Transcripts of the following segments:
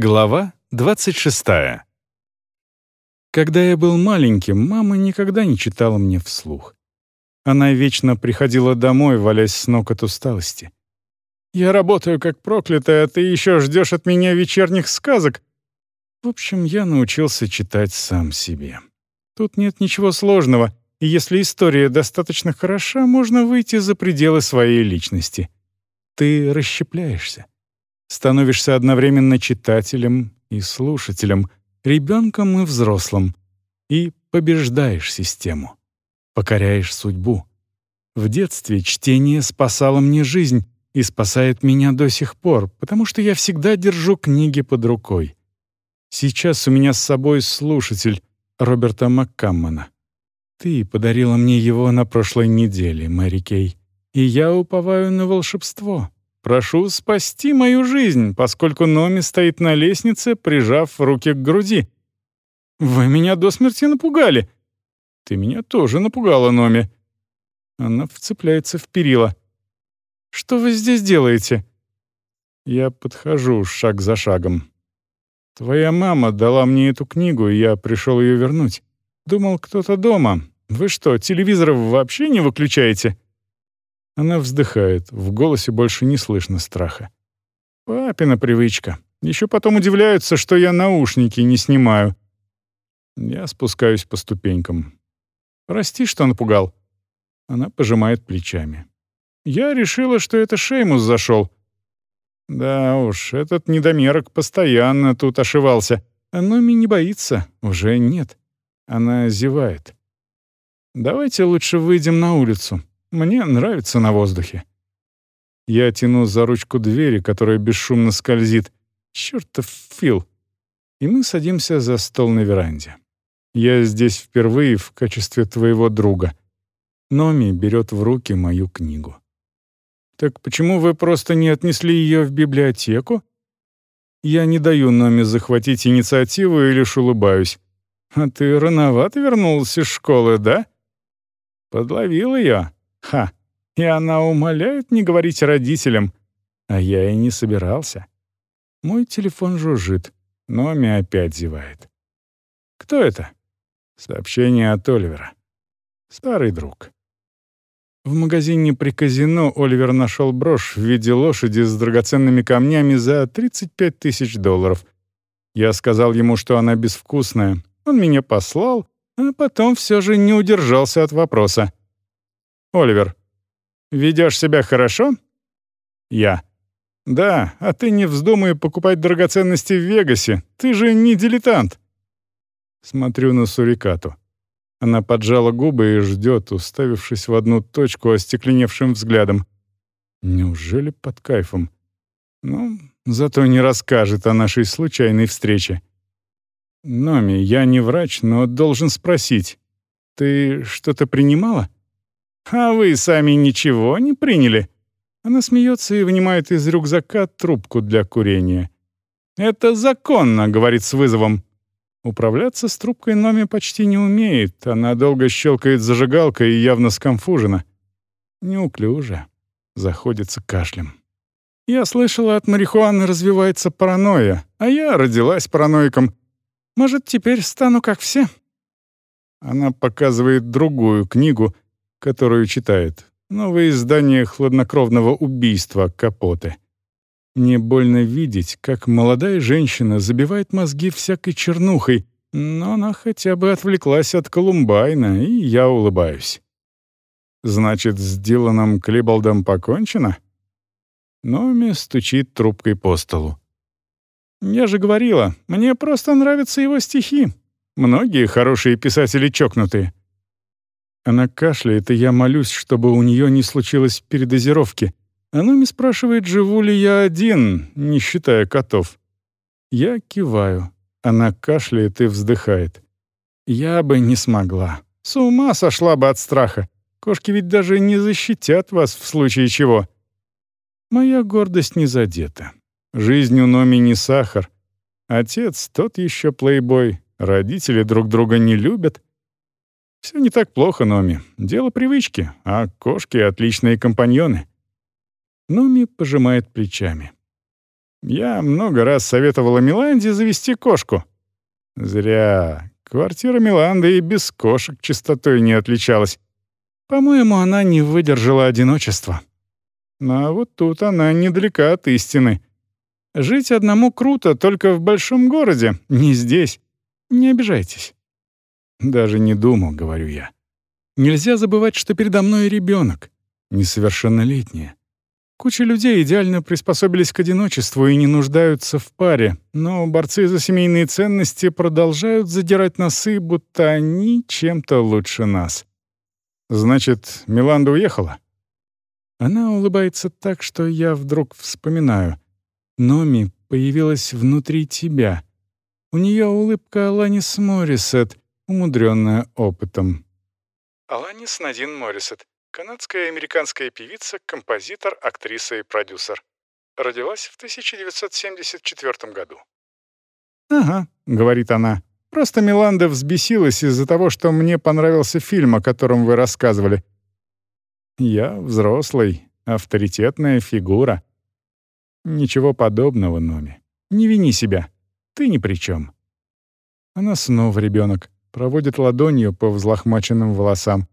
Глава 26. Когда я был маленьким, мама никогда не читала мне вслух. Она вечно приходила домой, валясь с ног от усталости. «Я работаю как проклятая, а ты еще ждешь от меня вечерних сказок». В общем, я научился читать сам себе. Тут нет ничего сложного, и если история достаточно хороша, можно выйти за пределы своей личности. Ты расщепляешься становишься одновременно читателем и слушателем, ребенком и взрослым, и побеждаешь систему, покоряешь судьбу. В детстве чтение спасало мне жизнь и спасает меня до сих пор, потому что я всегда держу книги под рукой. Сейчас у меня с собой слушатель Роберта Маккаммана. Ты подарила мне его на прошлой неделе, Мэри Кей, и я уповаю на волшебство. Прошу спасти мою жизнь, поскольку Номи стоит на лестнице, прижав руки к груди. Вы меня до смерти напугали. Ты меня тоже напугала, Номи. Она вцепляется в перила. Что вы здесь делаете? Я подхожу шаг за шагом. Твоя мама дала мне эту книгу, и я пришел ее вернуть. Думал, кто-то дома. Вы что, телевизор вообще не выключаете? Она вздыхает, в голосе больше не слышно страха. «Папина привычка. Еще потом удивляются, что я наушники не снимаю». Я спускаюсь по ступенькам. «Прости, что напугал». Она пожимает плечами. «Я решила, что это Шеймус зашел». Да уж, этот недомерок постоянно тут ошивался. Номи не боится, уже нет. Она зевает. «Давайте лучше выйдем на улицу. Мне нравится на воздухе. Я тяну за ручку двери, которая бесшумно скользит. Чёртов Фил. И мы садимся за стол на веранде. Я здесь впервые в качестве твоего друга. Номи берет в руки мою книгу. «Так почему вы просто не отнесли ее в библиотеку?» Я не даю Номи захватить инициативу и лишь улыбаюсь. «А ты рановато вернулся из школы, да?» «Подловил ее. Ха! И она умоляет не говорить родителям. А я и не собирался. Мой телефон жужжит. Номи опять зевает. Кто это? Сообщение от Оливера. Старый друг. В магазине при казино Оливер нашел брошь в виде лошади с драгоценными камнями за 35 тысяч долларов. Я сказал ему, что она безвкусная. Он меня послал, а потом все же не удержался от вопроса. Оливер. Ведешь себя хорошо? Я. Да, а ты не вздумай покупать драгоценности в Вегасе. Ты же не дилетант. Смотрю на Сурикату. Она поджала губы и ждет, уставившись в одну точку остекленевшим взглядом. Неужели под кайфом? Ну, зато не расскажет о нашей случайной встрече. Номи, я не врач, но должен спросить. Ты что-то принимала? «А вы сами ничего не приняли?» Она смеется и вынимает из рюкзака трубку для курения. «Это законно», — говорит с вызовом. Управляться с трубкой Номи почти не умеет. Она долго щелкает зажигалкой и явно скомфужена. Неуклюже. Заходится кашлем. Я слышала, от марихуаны развивается паранойя, а я родилась параноиком. Может, теперь стану как все?» Она показывает другую книгу — которую читает. Новое издание хладнокровного убийства Капоте. Мне больно видеть, как молодая женщина забивает мозги всякой чернухой, но она хотя бы отвлеклась от Колумбайна, и я улыбаюсь. Значит, с Диланом Клиболдом покончено? Номи стучит трубкой по столу. Я же говорила, мне просто нравятся его стихи. Многие хорошие писатели чокнутые. Она кашляет, и я молюсь, чтобы у нее не случилось передозировки. Мне спрашивает, живу ли я один, не считая котов. Я киваю. Она кашляет и вздыхает. Я бы не смогла. С ума сошла бы от страха. Кошки ведь даже не защитят вас в случае чего. Моя гордость не задета. Жизнь у Номи не сахар. Отец тот еще плейбой. Родители друг друга не любят. Все не так плохо, Номи. Дело привычки, а кошки — отличные компаньоны. Номи пожимает плечами. Я много раз советовала Миланде завести кошку. Зря. Квартира Миланды и без кошек чистотой не отличалась. По-моему, она не выдержала одиночества. А вот тут она недалека от истины. Жить одному круто только в большом городе, не здесь. Не обижайтесь. Даже не думал, говорю я. Нельзя забывать, что передо мной ребенок, несовершеннолетняя. Куча людей идеально приспособились к одиночеству и не нуждаются в паре, но борцы за семейные ценности продолжают задирать носы, будто они чем-то лучше нас. «Значит, Миланда уехала?» Она улыбается так, что я вдруг вспоминаю. Номи появилась внутри тебя. У нее улыбка Аланис Моррисет, умудренная опытом. Аланис Надин Моррисет Канадская и американская певица, композитор, актриса и продюсер. Родилась в 1974 году. «Ага», — говорит она, — «просто Миланда взбесилась из-за того, что мне понравился фильм, о котором вы рассказывали. Я взрослый, авторитетная фигура. Ничего подобного, Номи. Не вини себя. Ты ни при чем. Она снова ребенок, проводит ладонью по взлохмаченным волосам.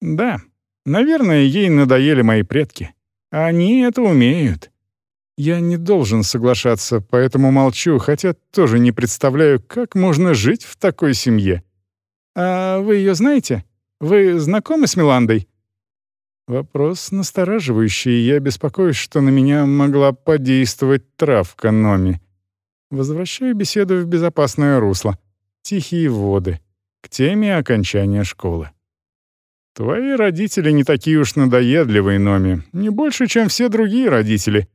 Да, наверное, ей надоели мои предки. Они это умеют. Я не должен соглашаться, поэтому молчу, хотя тоже не представляю, как можно жить в такой семье. А вы ее знаете? Вы знакомы с Миландой? Вопрос настораживающий, я беспокоюсь, что на меня могла подействовать травка Номи. Возвращаю беседу в безопасное русло. Тихие воды. К теме окончания школы. Твои родители не такие уж надоедливые, Номи, не больше, чем все другие родители.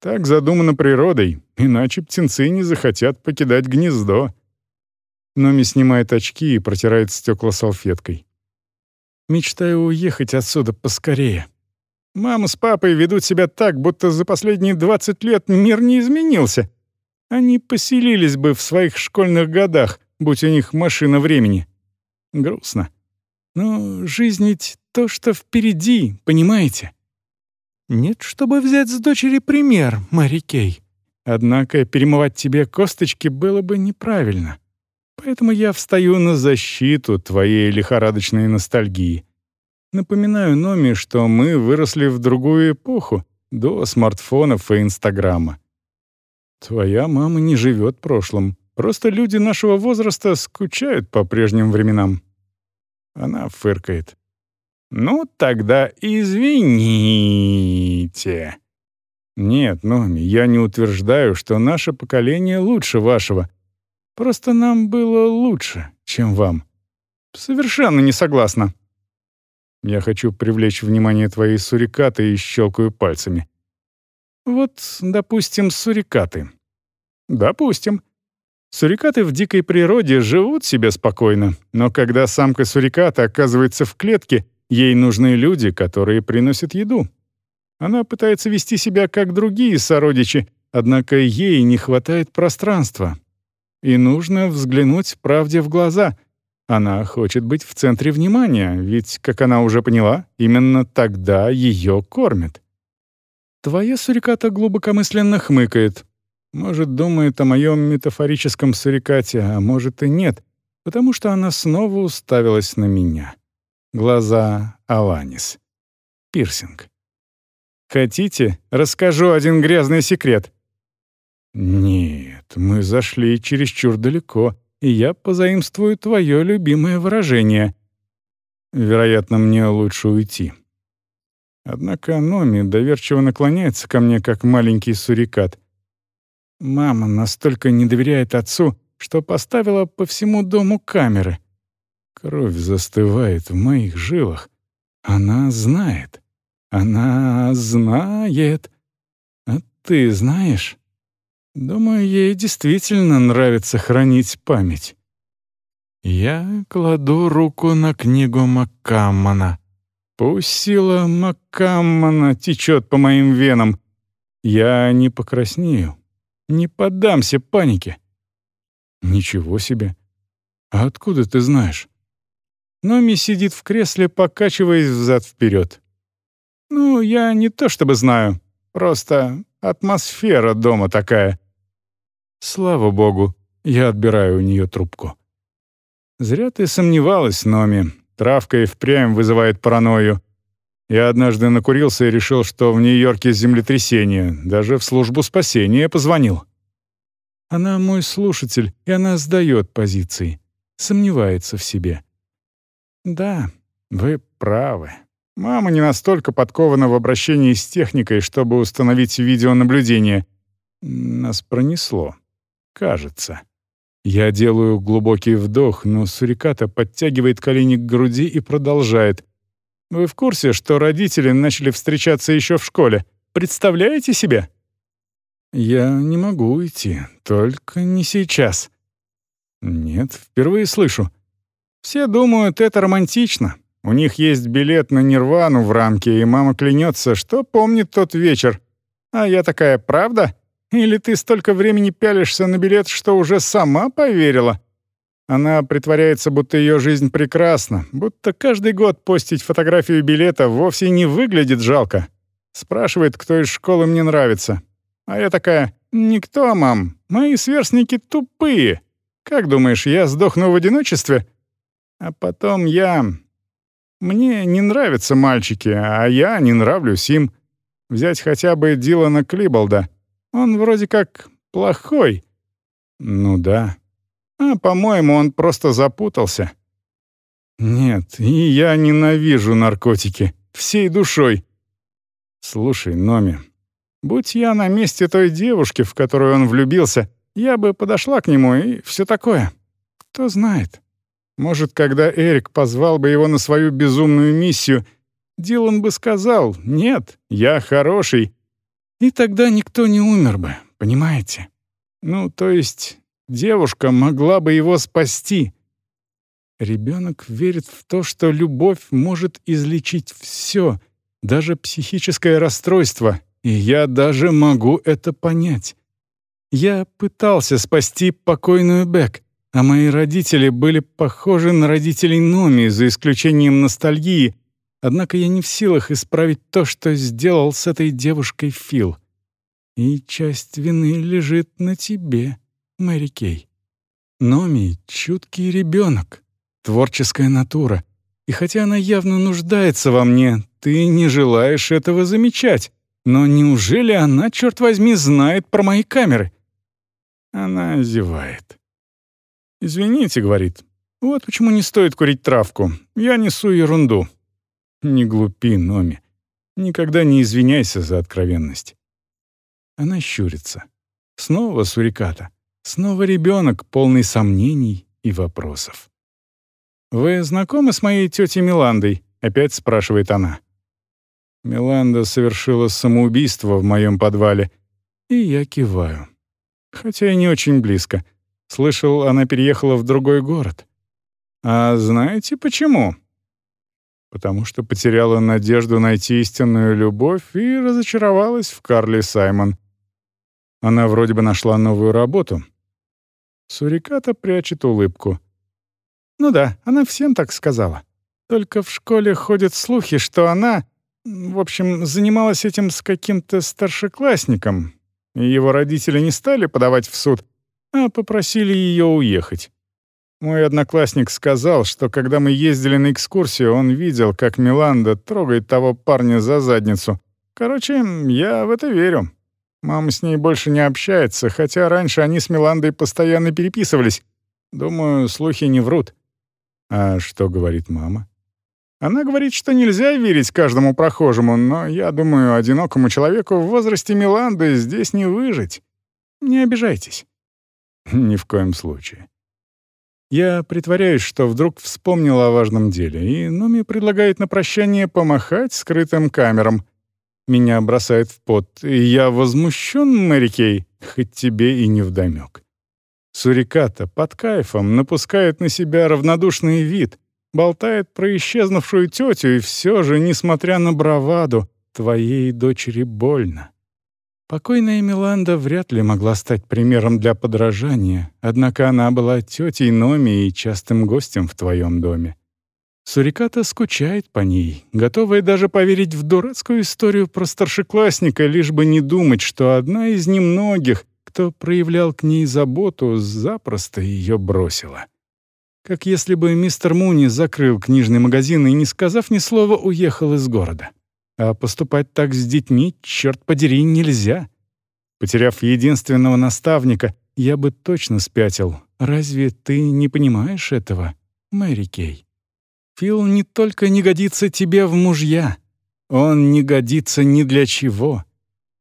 Так задумано природой, иначе птенцы не захотят покидать гнездо. Номи снимает очки и протирает стекла салфеткой. Мечтаю уехать отсюда поскорее. Мама с папой ведут себя так, будто за последние 20 лет мир не изменился. Они поселились бы в своих школьных годах, будь у них машина времени. Грустно. Но жизнь ведь то, что впереди, понимаете? Нет, чтобы взять с дочери пример, Мари Кей. Однако перемывать тебе косточки было бы неправильно. Поэтому я встаю на защиту твоей лихорадочной ностальгии. Напоминаю Номи, что мы выросли в другую эпоху, до смартфонов и Инстаграма. Твоя мама не живет прошлым. Просто люди нашего возраста скучают по прежним временам. Она фыркает. «Ну, тогда извините». «Нет, Номи, я не утверждаю, что наше поколение лучше вашего. Просто нам было лучше, чем вам». «Совершенно не согласна». Я хочу привлечь внимание твоей сурикаты и щелкаю пальцами. Вот, допустим, сурикаты. Допустим. Сурикаты в дикой природе живут себе спокойно, но когда самка суриката оказывается в клетке, ей нужны люди, которые приносят еду. Она пытается вести себя как другие сородичи, однако ей не хватает пространства. И нужно взглянуть правде в глаза. Она хочет быть в центре внимания, ведь, как она уже поняла, именно тогда ее кормят. Твоя суриката глубокомысленно хмыкает, может, думает о моем метафорическом сурикате, а может и нет, потому что она снова уставилась на меня. Глаза Аланис. Пирсинг. «Хотите, расскажу один грязный секрет?» «Нет, мы зашли чересчур далеко, и я позаимствую твое любимое выражение. Вероятно, мне лучше уйти». Однако Номи доверчиво наклоняется ко мне, как маленький сурикат — Мама настолько не доверяет отцу, что поставила по всему дому камеры. Кровь застывает в моих жилах. Она знает. Она знает. А ты знаешь? Думаю, ей действительно нравится хранить память. Я кладу руку на книгу Маккаммана. Пусть сила Маккаммана течет по моим венам. Я не покраснею, не поддамся панике. Ничего себе. А откуда ты знаешь? Номи сидит в кресле, покачиваясь взад-вперед. Ну, я не то чтобы знаю. Просто атмосфера дома такая. Слава богу, я отбираю у нее трубку. Зря ты сомневалась, Номи. Травка и впрямь вызывает паранойю. Я однажды накурился и решил, что в Нью-Йорке землетрясение. Даже в службу спасения позвонил. Она мой слушатель, и она сдает позиции. Сомневается в себе. Да, вы правы. Мама не настолько подкована в обращении с техникой, чтобы установить видеонаблюдение. Нас пронесло. Кажется. Я делаю глубокий вдох, но Суриката подтягивает колени к груди и продолжает. «Вы в курсе, что родители начали встречаться еще в школе? Представляете себе?» «Я не могу уйти, только не сейчас». «Нет, впервые слышу. Все думают, это романтично. У них есть билет на Нирвану в рамке, и мама клянется, что помнит тот вечер. А я такая, правда? Или ты столько времени пялишься на билет, что уже сама поверила?» Она притворяется, будто ее жизнь прекрасна, будто каждый год постить фотографию билета вовсе не выглядит жалко. Спрашивает, кто из школы мне нравится. А я такая, «Никто, мам. Мои сверстники тупые. Как думаешь, я сдохну в одиночестве?» А потом я... Мне не нравятся мальчики, а я не нравлюсь им. Взять хотя бы Дилана Клиболда. Он вроде как плохой. Ну да. А, по-моему, он просто запутался. Нет, и я ненавижу наркотики. Всей душой. Слушай, Номи, будь я на месте той девушки, в которую он влюбился, я бы подошла к нему и все такое. Кто знает. Может, когда Эрик позвал бы его на свою безумную миссию, Дилан бы сказал «Нет, я хороший». И тогда никто не умер бы, понимаете? Ну, то есть девушка могла бы его спасти. Ребенок верит в то, что любовь может излечить все, даже психическое расстройство, и я даже могу это понять. Я пытался спасти покойную Бек, а мои родители были похожи на родителей Номи, за исключением ностальгии, однако я не в силах исправить то, что сделал с этой девушкой Фил. И часть вины лежит на тебе, Мэри Кей. Номи — чуткий ребенок, творческая натура. И хотя она явно нуждается во мне, ты не желаешь этого замечать. Но неужели она, черт возьми, знает про мои камеры? Она зевает. «Извините», — говорит, — «вот почему не стоит курить травку. Я несу ерунду». Не глупи, Номи. Никогда не извиняйся за откровенность. Она щурится. Снова суриката. Снова ребенок, полный сомнений и вопросов. «Вы знакомы с моей тетей Миландой?» — опять спрашивает она. Миланда совершила самоубийство в моем подвале, и я киваю. Хотя и не очень близко — Слышал, она переехала в другой город. А знаете почему? Потому что потеряла надежду найти истинную любовь и разочаровалась в Карле Саймон. Она вроде бы нашла новую работу. Суриката прячет улыбку. Ну да, она всем так сказала. Только в школе ходят слухи, что она, в общем, занималась этим с каким-то старшеклассником. Его родители не стали подавать в суд — а попросили ее уехать. Мой одноклассник сказал, что когда мы ездили на экскурсию, он видел, как Миланда трогает того парня за задницу. Короче, я в это верю. Мама с ней больше не общается, хотя раньше они с Миландой постоянно переписывались. Думаю, слухи не врут. А что говорит мама? Она говорит, что нельзя верить каждому прохожему, но я думаю, одинокому человеку в возрасте Миланды здесь не выжить. Не обижайтесь. Ни в коем случае. Я притворяюсь, что вдруг вспомнил о важном деле, и Номи предлагает на прощание помахать скрытым камерам. Меня бросает в пот, и я возмущен, Мэри хоть тебе и не вдомек. Суриката под кайфом напускает на себя равнодушный вид, болтает про исчезнувшую тетю, и все же, несмотря на браваду, твоей дочери больно. Покойная Миланда вряд ли могла стать примером для подражания, однако она была тетей Номи и частым гостем в твоем доме. Суриката скучает по ней, готовая даже поверить в дурацкую историю про старшеклассника, лишь бы не думать, что одна из немногих, кто проявлял к ней заботу, запросто ее бросила. Как если бы мистер Муни закрыл книжный магазин и, не сказав ни слова, уехал из города. А поступать так с детьми, черт подери, нельзя. Потеряв единственного наставника, я бы точно спятил. Разве ты не понимаешь этого, Мэри Кей? Фил не только не годится тебе в мужья, он не годится ни для чего.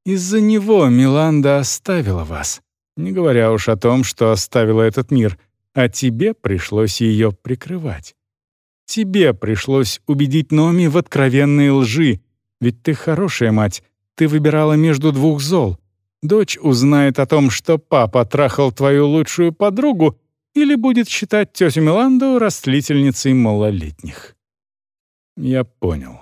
Из-за него Миланда оставила вас, не говоря уж о том, что оставила этот мир, а тебе пришлось ее прикрывать. Тебе пришлось убедить Номи в откровенной лжи, ведь ты хорошая мать, ты выбирала между двух зол. Дочь узнает о том, что папа трахал твою лучшую подругу, или будет считать тетю Миланду растлительницей малолетних. Я понял.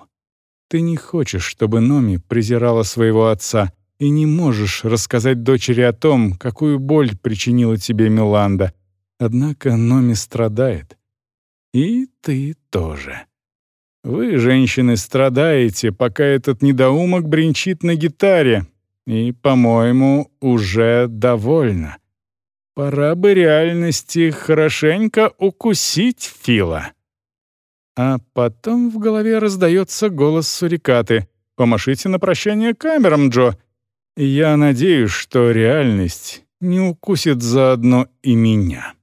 Ты не хочешь, чтобы Номи презирала своего отца, и не можешь рассказать дочери о том, какую боль причинила тебе Миланда. Однако Номи страдает. И ты тоже. Вы, женщины, страдаете, пока этот недоумок бренчит на гитаре, и, по-моему, уже довольно. Пора бы реальности хорошенько укусить Фила. А потом в голове раздается голос сурикаты. «Помашите на прощание камерам, Джо!» Я надеюсь, что реальность не укусит заодно и меня.